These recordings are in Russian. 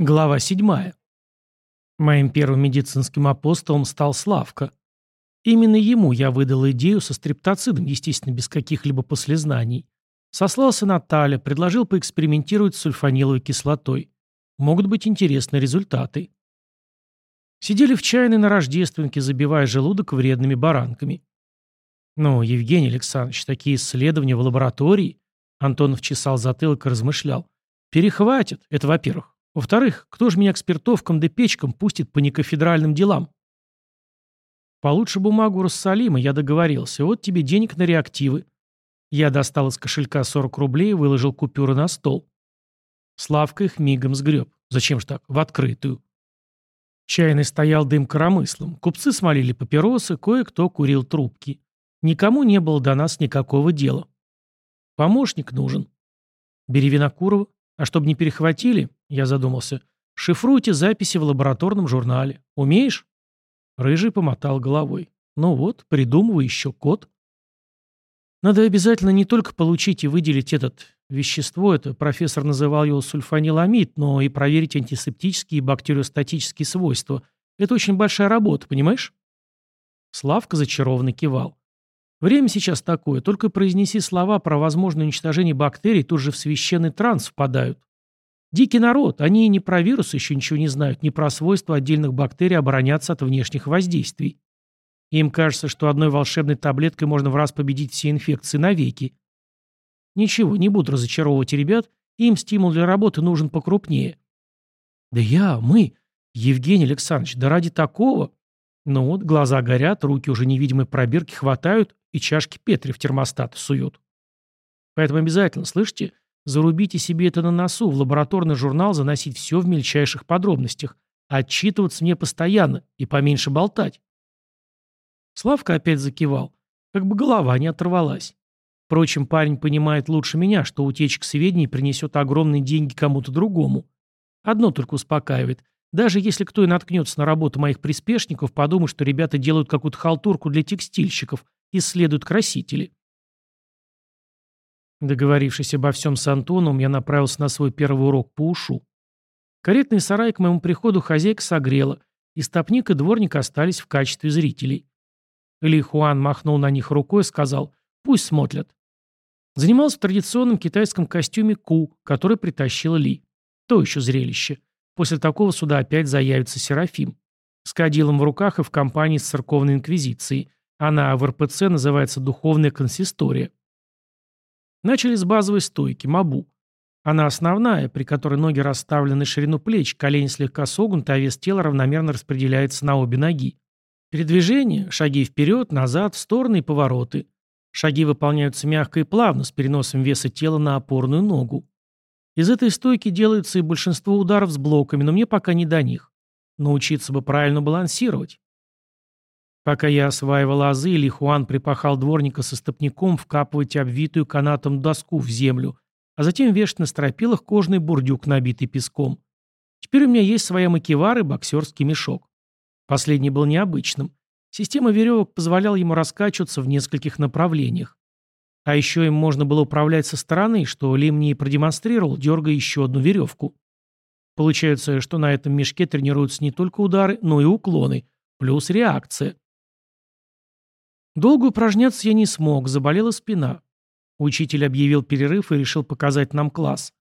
Глава 7. Моим первым медицинским апостолом стал Славка. Именно ему я выдал идею со стрептоцидом, естественно, без каких-либо послезнаний. Сослался на Таля, предложил поэкспериментировать с сульфаниловой кислотой. Могут быть интересные результаты. Сидели в чайной на рождественке, забивая желудок вредными баранками. «Ну, Евгений Александрович, такие исследования в лаборатории?» Антонов чесал затылок и размышлял. «Перехватят, это во-первых. Во-вторых, кто же меня к спиртовкам да печкам пустит по некофедральным делам? Получше бумагу Рассалима, я договорился. Вот тебе денег на реактивы. Я достал из кошелька 40 рублей и выложил купюры на стол. Славка их мигом сгреб. Зачем ж так? В открытую. Чайный стоял дым коромыслом. Купцы смолили папиросы, кое-кто курил трубки. Никому не было до нас никакого дела. Помощник нужен. Бери Винокурова. А чтобы не перехватили, я задумался. «Шифруйте записи в лабораторном журнале. Умеешь?» Рыжий помотал головой. «Ну вот, придумывай еще код». Надо обязательно не только получить и выделить этот вещество, это профессор называл его сульфаниламид, но и проверить антисептические и бактериостатические свойства. Это очень большая работа, понимаешь? Славка зачарованно кивал. Время сейчас такое, только произнеси слова про возможное уничтожение бактерий, тут же в священный транс впадают. Дикий народ, они и не про вирус еще ничего не знают, ни про свойства отдельных бактерий обороняться от внешних воздействий. Им кажется, что одной волшебной таблеткой можно в раз победить все инфекции навеки. Ничего, не буду разочаровывать ребят, им стимул для работы нужен покрупнее. Да я, мы, Евгений Александрович, да ради такого. Ну вот, глаза горят, руки уже невидимой пробирки хватают и чашки Петри в термостат суют. Поэтому обязательно, слышите, Зарубите себе это на носу, в лабораторный журнал заносить все в мельчайших подробностях, отчитываться мне постоянно и поменьше болтать. Славка опять закивал, как бы голова не оторвалась. Впрочем, парень понимает лучше меня, что утечка сведений принесет огромные деньги кому-то другому. Одно только успокаивает. Даже если кто и наткнется на работу моих приспешников, подумает, что ребята делают какую-то халтурку для текстильщиков, исследуют красители. Договорившись обо всем с Антоном, я направился на свой первый урок по ушу. Каретный сарай к моему приходу хозяйка согрела, и стопник и дворник остались в качестве зрителей. Ли Хуан махнул на них рукой и сказал «пусть смотрят». Занимался в традиционном китайском костюме Ку, который притащил Ли. То еще зрелище. После такого сюда опять заявится Серафим. С кадилом в руках и в компании с церковной инквизицией. Она в РПЦ называется «Духовная консистория». Начали с базовой стойки, мабу. Она основная, при которой ноги расставлены ширину плеч, колени слегка согнуты, а вес тела равномерно распределяется на обе ноги. Передвижение, шаги вперед, назад, в стороны и повороты. Шаги выполняются мягко и плавно, с переносом веса тела на опорную ногу. Из этой стойки делается и большинство ударов с блоками, но мне пока не до них. Научиться бы правильно балансировать. Пока я осваивал азы, Ли Хуан припахал дворника со стопником вкапывать обвитую канатом доску в землю, а затем вешать на стропилах кожный бурдюк, набитый песком. Теперь у меня есть своя макевар и боксерский мешок. Последний был необычным. Система веревок позволяла ему раскачиваться в нескольких направлениях. А еще им можно было управлять со стороны, что Ли мне и продемонстрировал, дергая еще одну веревку. Получается, что на этом мешке тренируются не только удары, но и уклоны, плюс реакция. Долго упражняться я не смог, заболела спина. Учитель объявил перерыв и решил показать нам класс.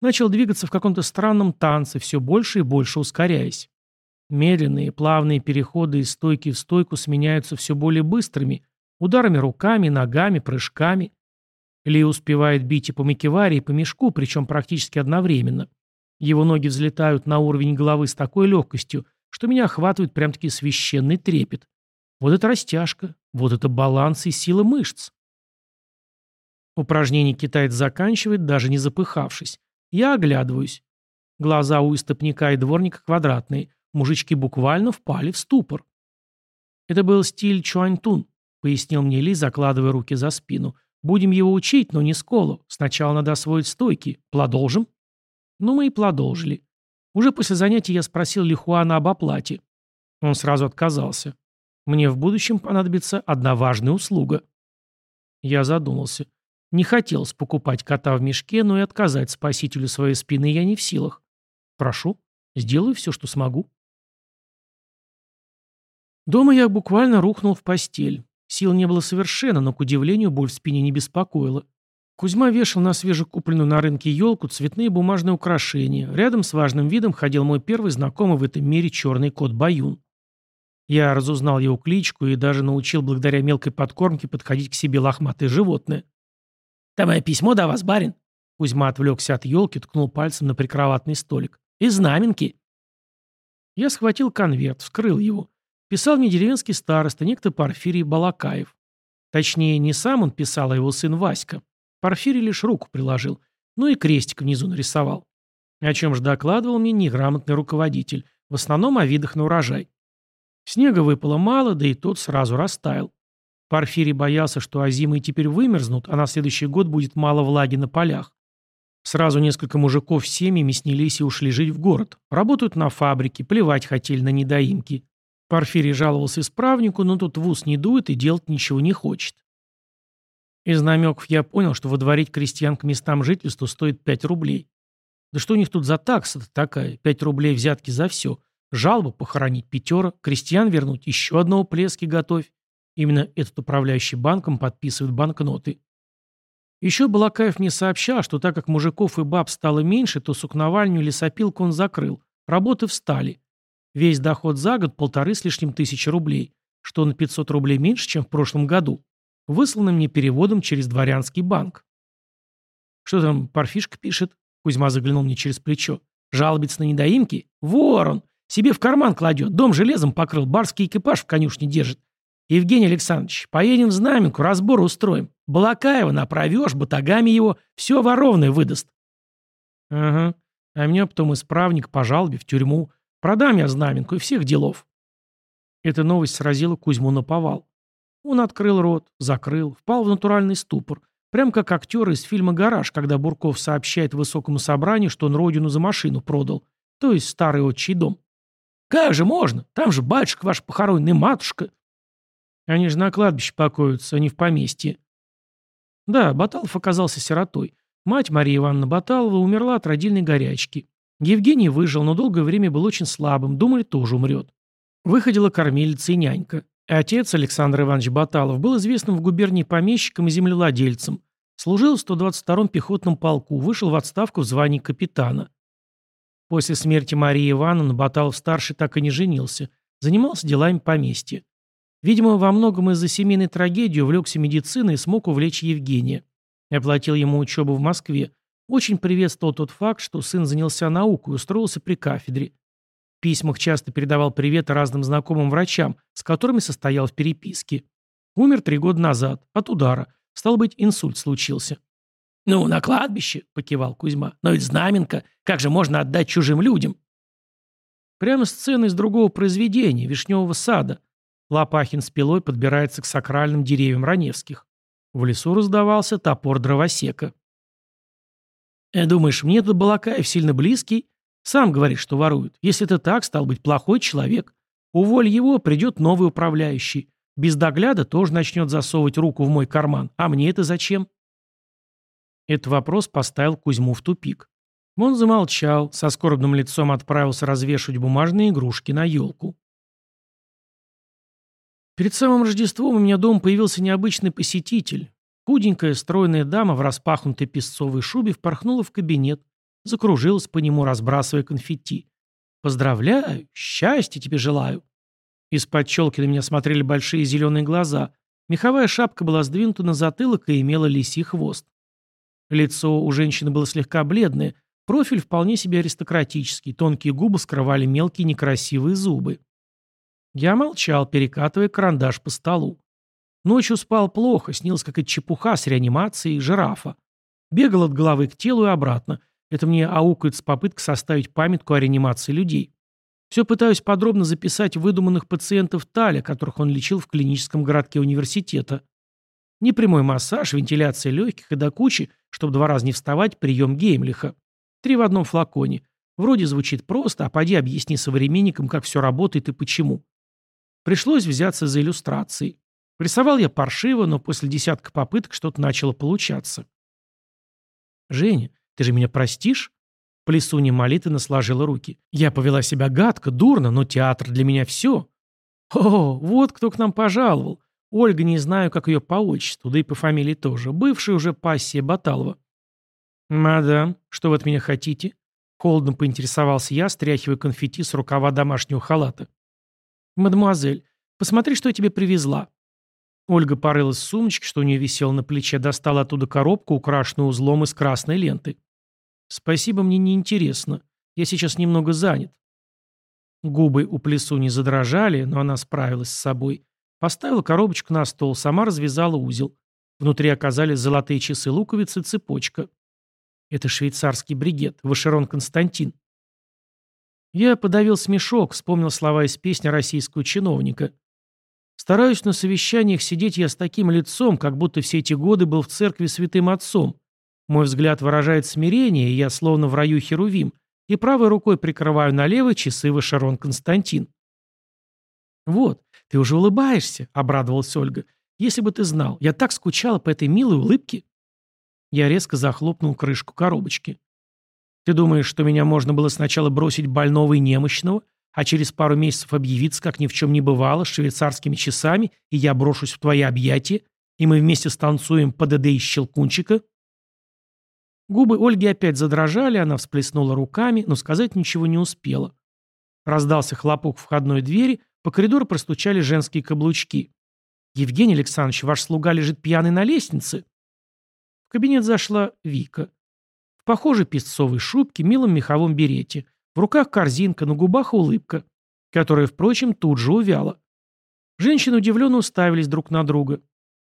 Начал двигаться в каком-то странном танце, все больше и больше ускоряясь. Медленные, плавные переходы из стойки в стойку сменяются все более быстрыми, ударами руками, ногами, прыжками. Ли успевает бить и по макеваре, и по мешку, причем практически одновременно. Его ноги взлетают на уровень головы с такой легкостью, что меня охватывает прям-таки священный трепет. Вот это растяжка, вот это баланс и сила мышц. Упражнение китаец заканчивает, даже не запыхавшись. Я оглядываюсь. Глаза у истопника и дворника квадратные. Мужички буквально впали в ступор. Это был стиль Чуаньтун, пояснил мне Ли, закладывая руки за спину. Будем его учить, но не сколу. Сначала надо освоить стойки. Продолжим? Ну, мы и продолжили. Уже после занятий я спросил Ли Хуана об оплате. Он сразу отказался. Мне в будущем понадобится одна важная услуга. Я задумался. Не хотелось покупать кота в мешке, но и отказать спасителю своей спины я не в силах. Прошу. Сделаю все, что смогу. Дома я буквально рухнул в постель. Сил не было совершенно, но, к удивлению, боль в спине не беспокоила. Кузьма вешал на свежекупленную на рынке елку цветные бумажные украшения. Рядом с важным видом ходил мой первый знакомый в этом мире черный кот Баюн. Я разузнал его кличку и даже научил благодаря мелкой подкормке подходить к себе лохматое животное. «Там мое письмо до вас, барин?» Кузьма отвлекся от елки, ткнул пальцем на прикроватный столик. «И знаменки». Я схватил конверт, вскрыл его. Писал мне деревенский староста, некто Порфирий Балакаев. Точнее, не сам он писал, а его сын Васька. Порфирий лишь руку приложил, ну и крестик внизу нарисовал. О чем же докладывал мне неграмотный руководитель, в основном о видах на урожай. Снега выпало мало, да и тот сразу растаял. Порфирий боялся, что озимые теперь вымерзнут, а на следующий год будет мало влаги на полях. Сразу несколько мужиков с семьями снялись и ушли жить в город. Работают на фабрике, плевать хотели на недоимки. Порфирий жаловался исправнику, но тут в ус не дует и делать ничего не хочет. Из намеков я понял, что водворить крестьян к местам жительства стоит 5 рублей. Да что у них тут за такса-то такая? 5 рублей взятки за все. Жалобу похоронить пятера, крестьян вернуть еще одного плески готовь. Именно этот управляющий банком подписывает банкноты. Еще Балакаев мне сообщал, что так как мужиков и баб стало меньше, то сукновальню и лесопилку он закрыл. Работы встали. Весь доход за год полторы с лишним тысячи рублей, что на 500 рублей меньше, чем в прошлом году высланным мне переводом через дворянский банк. «Что там парфишка пишет?» Кузьма заглянул мне через плечо. «Жалобится на недоимки? Ворон! Себе в карман кладет, дом железом покрыл, барский экипаж в конюшне держит. Евгений Александрович, поедем в Знаменку, разбор устроим. Балакаева направешь, батагами его, все воровное выдаст». «Ага, а меня потом исправник по жалобе в тюрьму. Продам я Знаменку и всех делов». Эта новость сразила Кузьму на повал. Он открыл рот, закрыл, впал в натуральный ступор. Прям как актер из фильма «Гараж», когда Бурков сообщает высокому собранию, что он родину за машину продал, то есть старый отчий дом. «Как же можно? Там же батюшка ваш похороненный, матушка». Они же на кладбище покоятся, а не в поместье. Да, Баталов оказался сиротой. Мать Мария Ивановна Баталова умерла от родильной горячки. Евгений выжил, но долгое время был очень слабым, думали, тоже умрет. Выходила кормилица и нянька. Отец Александр Иванович Баталов был известным в губернии помещиком и землевладельцем. Служил в 122-м пехотном полку, вышел в отставку в звании капитана. После смерти Марии Ивановны Баталов-старший так и не женился, занимался делами поместья. Видимо, во многом из-за семейной трагедии увлекся медициной и смог увлечь Евгения. Оплатил ему учебу в Москве. Очень приветствовал тот факт, что сын занялся наукой и устроился при кафедре письмах часто передавал приветы разным знакомым врачам, с которыми состоял в переписке. Умер три года назад, от удара. Стал быть, инсульт случился. «Ну, на кладбище», — покивал Кузьма. «Но ведь знаменка, как же можно отдать чужим людям?» Прямо сцена из другого произведения, «Вишневого сада». Лопахин с пилой подбирается к сакральным деревьям Раневских. В лесу раздавался топор дровосека. «Э, «Думаешь, мне этот Балакаев сильно близкий?» Сам говорит, что воруют. Если это так, стал быть плохой человек. Уволь его, придет новый управляющий. Без догляда тоже начнет засовывать руку в мой карман. А мне это зачем? Этот вопрос поставил Кузьму в тупик. Он замолчал, со скорбным лицом отправился развешивать бумажные игрушки на елку. Перед самым Рождеством у меня дома появился необычный посетитель. Худенькая, стройная дама в распахнутой песцовой шубе впорхнула в кабинет, закружилась по нему, разбрасывая конфетти. «Поздравляю! Счастья тебе желаю!» Из-под челки на меня смотрели большие зеленые глаза. Меховая шапка была сдвинута на затылок и имела лисий хвост. Лицо у женщины было слегка бледное, профиль вполне себе аристократический, тонкие губы скрывали мелкие некрасивые зубы. Я молчал, перекатывая карандаш по столу. Ночью спал плохо, снилась какая-то чепуха с реанимацией жирафа. Бегал от головы к телу и обратно. Это мне аукается попытка составить памятку о реанимации людей. Все пытаюсь подробно записать выдуманных пациентов Таля, которых он лечил в клиническом городке университета. Непрямой массаж, вентиляция легких и до кучи, чтобы два раза не вставать, прием Геймлиха. Три в одном флаконе. Вроде звучит просто, а поди объясни современникам, как все работает и почему. Пришлось взяться за иллюстрации. Рисовал я паршиво, но после десятка попыток что-то начало получаться. «Женя, ты же меня простишь?» Плесунья молитвенно сложила руки. «Я повела себя гадко, дурно, но театр для меня все». «О, вот кто к нам пожаловал. Ольга, не знаю, как ее по отчеству, да и по фамилии тоже. Бывшая уже пассия Баталова». «Мадам, что вы от меня хотите?» Холодно поинтересовался я, стряхивая конфетти с рукава домашнего халата. «Мадемуазель, посмотри, что я тебе привезла». Ольга порылась в сумочке, что у нее висело на плече, достала оттуда коробку, украшенную узлом из красной ленты. «Спасибо, мне не интересно. Я сейчас немного занят». Губы у плесу не задрожали, но она справилась с собой. Поставила коробочку на стол, сама развязала узел. Внутри оказались золотые часы-луковицы, цепочка. Это швейцарский бригет, Вашерон Константин. Я подавил смешок, вспомнил слова из песни российского чиновника. Стараюсь на совещаниях сидеть я с таким лицом, как будто все эти годы был в церкви святым отцом. Мой взгляд выражает смирение, и я словно в раю Херувим, и правой рукой прикрываю на левой часы Вашерон Константин. «Вот, ты уже улыбаешься», — обрадовалась Ольга. «Если бы ты знал, я так скучала по этой милой улыбке». Я резко захлопнул крышку коробочки. «Ты думаешь, что меня можно было сначала бросить больного и немощного, а через пару месяцев объявиться, как ни в чем не бывало, с швейцарскими часами, и я брошусь в твои объятия, и мы вместе станцуем ПДД из щелкунчика?» Губы Ольги опять задрожали, она всплеснула руками, но сказать ничего не успела. Раздался хлопок входной двери, по коридору простучали женские каблучки. «Евгений Александрович, ваш слуга лежит пьяный на лестнице?» В кабинет зашла Вика. В похожей песцовой шубке, милом меховом берете. В руках корзинка, на губах улыбка, которая, впрочем, тут же увяла. Женщины удивленно уставились друг на друга.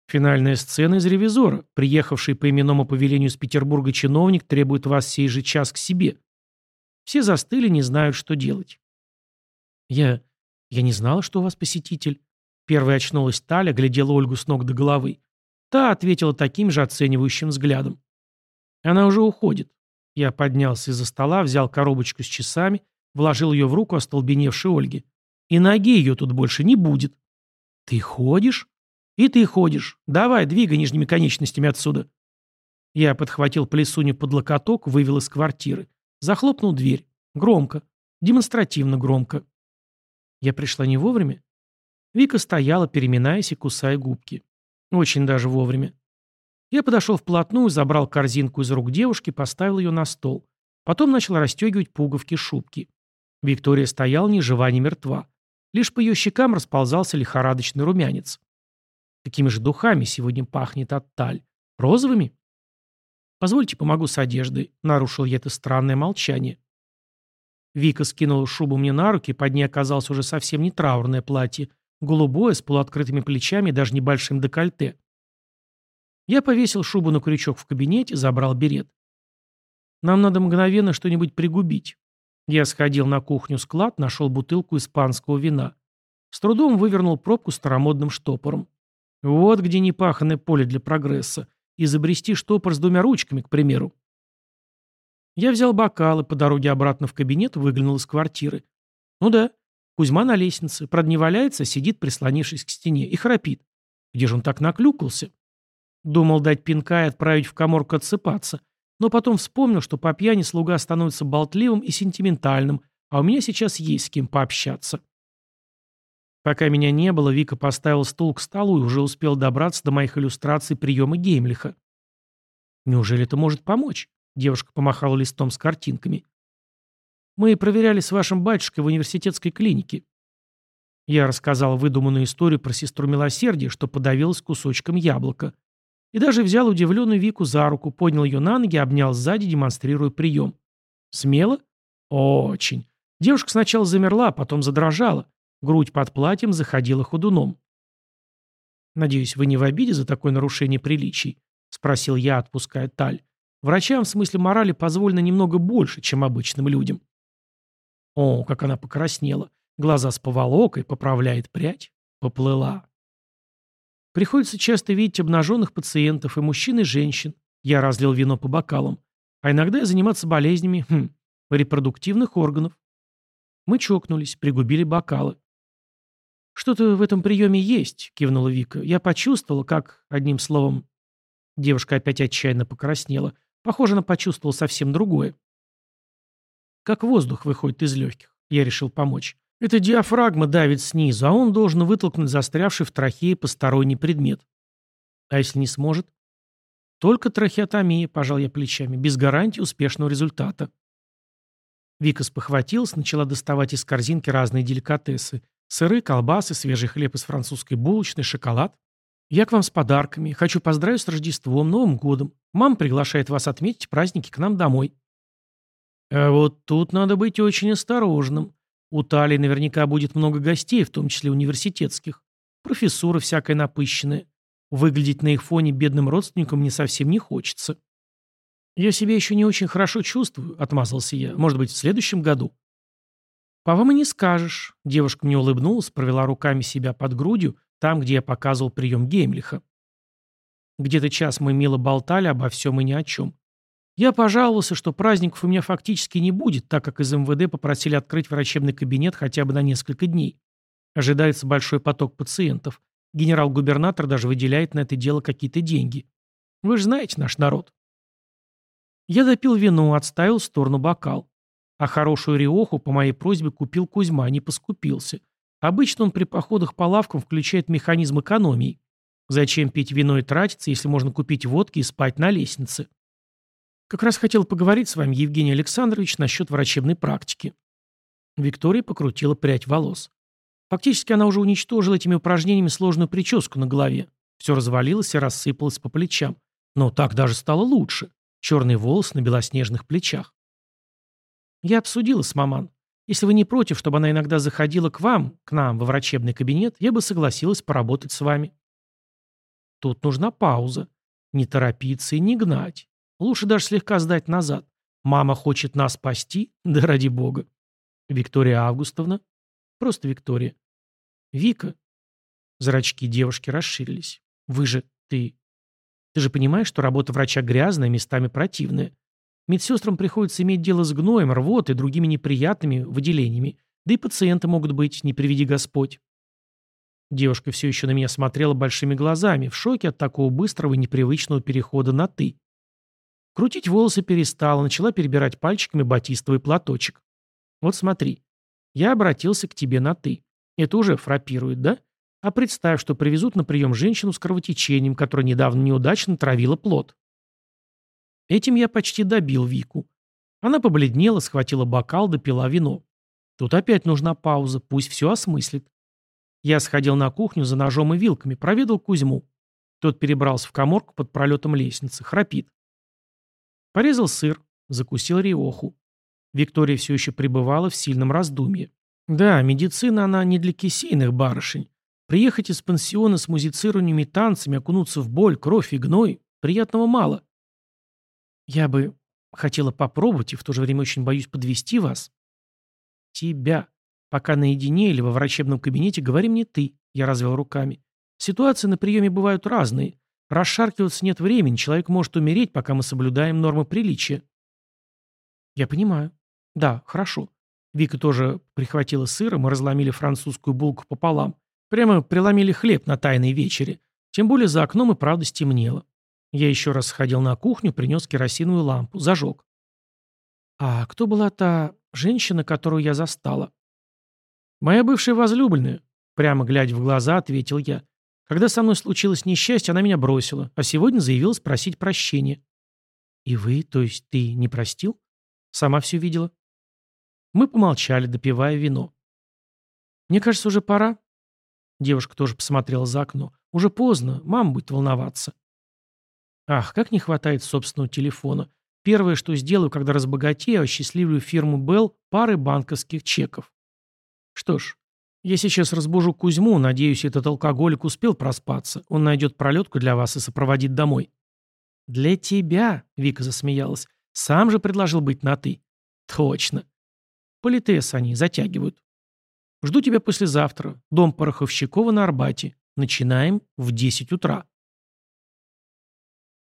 Финальная сцена из «Ревизора». Приехавший по именному повелению из Петербурга чиновник требует вас сей же час к себе. Все застыли, не знают, что делать. Я... я не знала, что у вас посетитель. Первая очнулась Таля, глядела Ольгу с ног до головы. Та ответила таким же оценивающим взглядом. Она уже уходит. Я поднялся из-за стола, взял коробочку с часами, вложил ее в руку остолбеневшей Ольге. И ноги ее тут больше не будет. Ты ходишь? «И ты ходишь. Давай, двигай нижними конечностями отсюда». Я подхватил плесуню под локоток, вывел из квартиры. Захлопнул дверь. Громко. Демонстративно громко. Я пришла не вовремя. Вика стояла, переминаясь и кусая губки. Очень даже вовремя. Я подошел вплотную, забрал корзинку из рук девушки, поставил ее на стол. Потом начал расстегивать пуговки шубки. Виктория стояла ни жива, ни мертва. Лишь по ее щекам расползался лихорадочный румянец. Какими же духами сегодня пахнет от таль? Розовыми? Позвольте, помогу с одеждой. Нарушил я это странное молчание. Вика скинула шубу мне на руки, под ней оказалось уже совсем не траурное платье, голубое, с полуоткрытыми плечами и даже небольшим декольте. Я повесил шубу на крючок в кабинете, забрал берет. Нам надо мгновенно что-нибудь пригубить. Я сходил на кухню-склад, нашел бутылку испанского вина. С трудом вывернул пробку старомодным штопором. Вот где непаханное поле для прогресса. Изобрести штопор с двумя ручками, к примеру. Я взял бокал и по дороге обратно в кабинет выглянул из квартиры. Ну да, Кузьма на лестнице, правда не валяется, сидит, прислонившись к стене, и храпит. Где же он так наклюкался? Думал дать пинка и отправить в коморку отсыпаться, но потом вспомнил, что по пьяни слуга становится болтливым и сентиментальным, а у меня сейчас есть с кем пообщаться. Пока меня не было, Вика поставил стул к столу и уже успел добраться до моих иллюстраций приема Геймлиха. «Неужели это может помочь?» Девушка помахала листом с картинками. «Мы проверяли с вашим батюшкой в университетской клинике». Я рассказал выдуманную историю про сестру милосердия, что подавилась кусочком яблока. И даже взял удивленную Вику за руку, поднял ее на ноги, обнял сзади, демонстрируя прием. «Смело?» «Очень». Девушка сначала замерла, а потом задрожала. Грудь под платьем заходила ходуном. «Надеюсь, вы не в обиде за такое нарушение приличий?» — спросил я, отпуская таль. «Врачам в смысле морали позволено немного больше, чем обычным людям». О, как она покраснела. Глаза с поволокой, поправляет прядь. Поплыла. Приходится часто видеть обнаженных пациентов, и мужчин, и женщин. Я разлил вино по бокалам. А иногда и заниматься болезнями хм, репродуктивных органов. Мы чокнулись, пригубили бокалы. «Что-то в этом приеме есть», — кивнула Вика. «Я почувствовала, как, одним словом...» Девушка опять отчаянно покраснела. Похоже, она почувствовала совсем другое. Как воздух выходит из легких. Я решил помочь. Это диафрагма давит снизу, а он должен вытолкнуть застрявший в трахее посторонний предмет. А если не сможет? Только трахеотомия, пожал я плечами, без гарантии успешного результата. Вика спохватилась, начала доставать из корзинки разные деликатесы. Сыры, колбасы, свежий хлеб из французской булочной, шоколад. Я к вам с подарками. Хочу поздравить с Рождеством, Новым годом. Мама приглашает вас отметить праздники к нам домой. А вот тут надо быть очень осторожным. У Талии наверняка будет много гостей, в том числе университетских. Профессуры всякое напыщенное. Выглядеть на их фоне бедным родственникам мне совсем не хочется. «Я себя еще не очень хорошо чувствую», — отмазался я. «Может быть, в следующем году?» «По вам и не скажешь». Девушка мне улыбнулась, провела руками себя под грудью, там, где я показывал прием Геймлиха. Где-то час мы мило болтали обо всем и ни о чем. Я пожаловался, что праздников у меня фактически не будет, так как из МВД попросили открыть врачебный кабинет хотя бы на несколько дней. Ожидается большой поток пациентов. Генерал-губернатор даже выделяет на это дело какие-то деньги. Вы же знаете наш народ. Я допил вино, отставил в сторону бокал. А хорошую риоху по моей просьбе купил Кузьма, не поскупился. Обычно он при походах по лавкам включает механизм экономии. Зачем пить вино и тратиться, если можно купить водки и спать на лестнице? Как раз хотел поговорить с вами, Евгений Александрович, насчет врачебной практики. Виктория покрутила прядь волос. Фактически она уже уничтожила этими упражнениями сложную прическу на голове. Все развалилось и рассыпалось по плечам. Но так даже стало лучше. Черный волос на белоснежных плечах. Я обсудила с маман. Если вы не против, чтобы она иногда заходила к вам, к нам, во врачебный кабинет, я бы согласилась поработать с вами. Тут нужна пауза. Не торопиться и не гнать. Лучше даже слегка сдать назад. Мама хочет нас спасти? Да ради бога. Виктория Августовна? Просто Виктория. Вика. Зрачки девушки расширились. Вы же, ты, ты же понимаешь, что работа врача грязная, местами противная. Медсестрам приходится иметь дело с гноем, рвотой и другими неприятными выделениями. Да и пациенты могут быть, не приведи Господь. Девушка все еще на меня смотрела большими глазами, в шоке от такого быстрого и непривычного перехода на «ты». Крутить волосы перестала, начала перебирать пальчиками батистовый платочек. Вот смотри, я обратился к тебе на «ты». Это уже фрапирует, да? А представь, что привезут на прием женщину с кровотечением, которая недавно неудачно травила плод. Этим я почти добил Вику. Она побледнела, схватила бокал, допила вино. Тут опять нужна пауза, пусть все осмыслит. Я сходил на кухню за ножом и вилками, проведал Кузьму. Тот перебрался в коморку под пролетом лестницы, храпит. Порезал сыр, закусил риоху. Виктория все еще пребывала в сильном раздумье. Да, медицина она не для кисейных барышень. Приехать из пансиона с музицированием танцами, окунуться в боль, кровь и гной – приятного мало. Я бы хотела попробовать и в то же время очень боюсь подвести вас. Тебя. Пока наедине или во врачебном кабинете говори мне ты, я развел руками. Ситуации на приеме бывают разные. Расшаркиваться нет времени, человек может умереть, пока мы соблюдаем нормы приличия. Я понимаю. Да, хорошо. Вика тоже прихватила сыра, мы разломили французскую булку пополам. Прямо преломили хлеб на тайной вечере. Тем более за окном и правда стемнело. Я еще раз сходил на кухню, принес керосиновую лампу, зажег. А кто была та женщина, которую я застала? Моя бывшая возлюбленная, прямо глядя в глаза, ответил я. Когда со мной случилось несчастье, она меня бросила, а сегодня заявилась просить прощения. И вы, то есть ты не простил? Сама все видела? Мы помолчали, допивая вино. Мне кажется, уже пора, Девушка тоже посмотрела за окно. Уже поздно, мама будет волноваться. Ах, как не хватает собственного телефона. Первое, что сделаю, когда разбогатею, осчастливлю фирму Белл парой банковских чеков. Что ж, я сейчас разбужу Кузьму, надеюсь, этот алкоголик успел проспаться. Он найдет пролетку для вас и сопроводит домой. Для тебя, Вика засмеялась. Сам же предложил быть на «ты». Точно. Политес они затягивают. Жду тебя послезавтра. Дом Пороховщикова на Арбате. Начинаем в 10 утра.